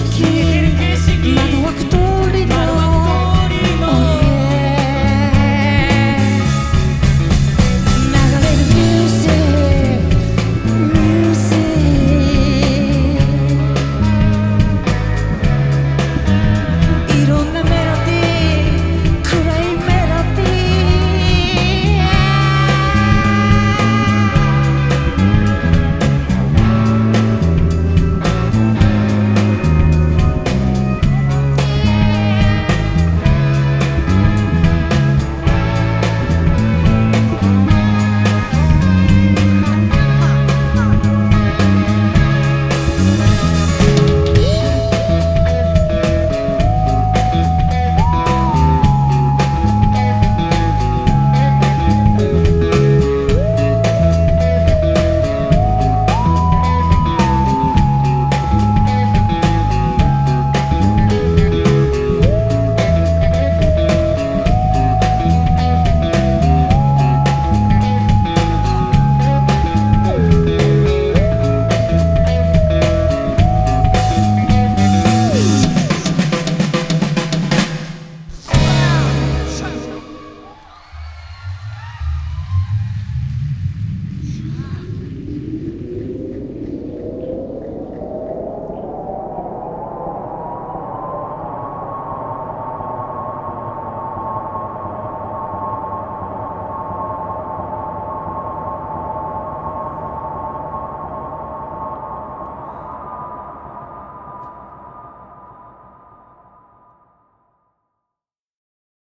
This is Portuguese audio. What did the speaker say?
te.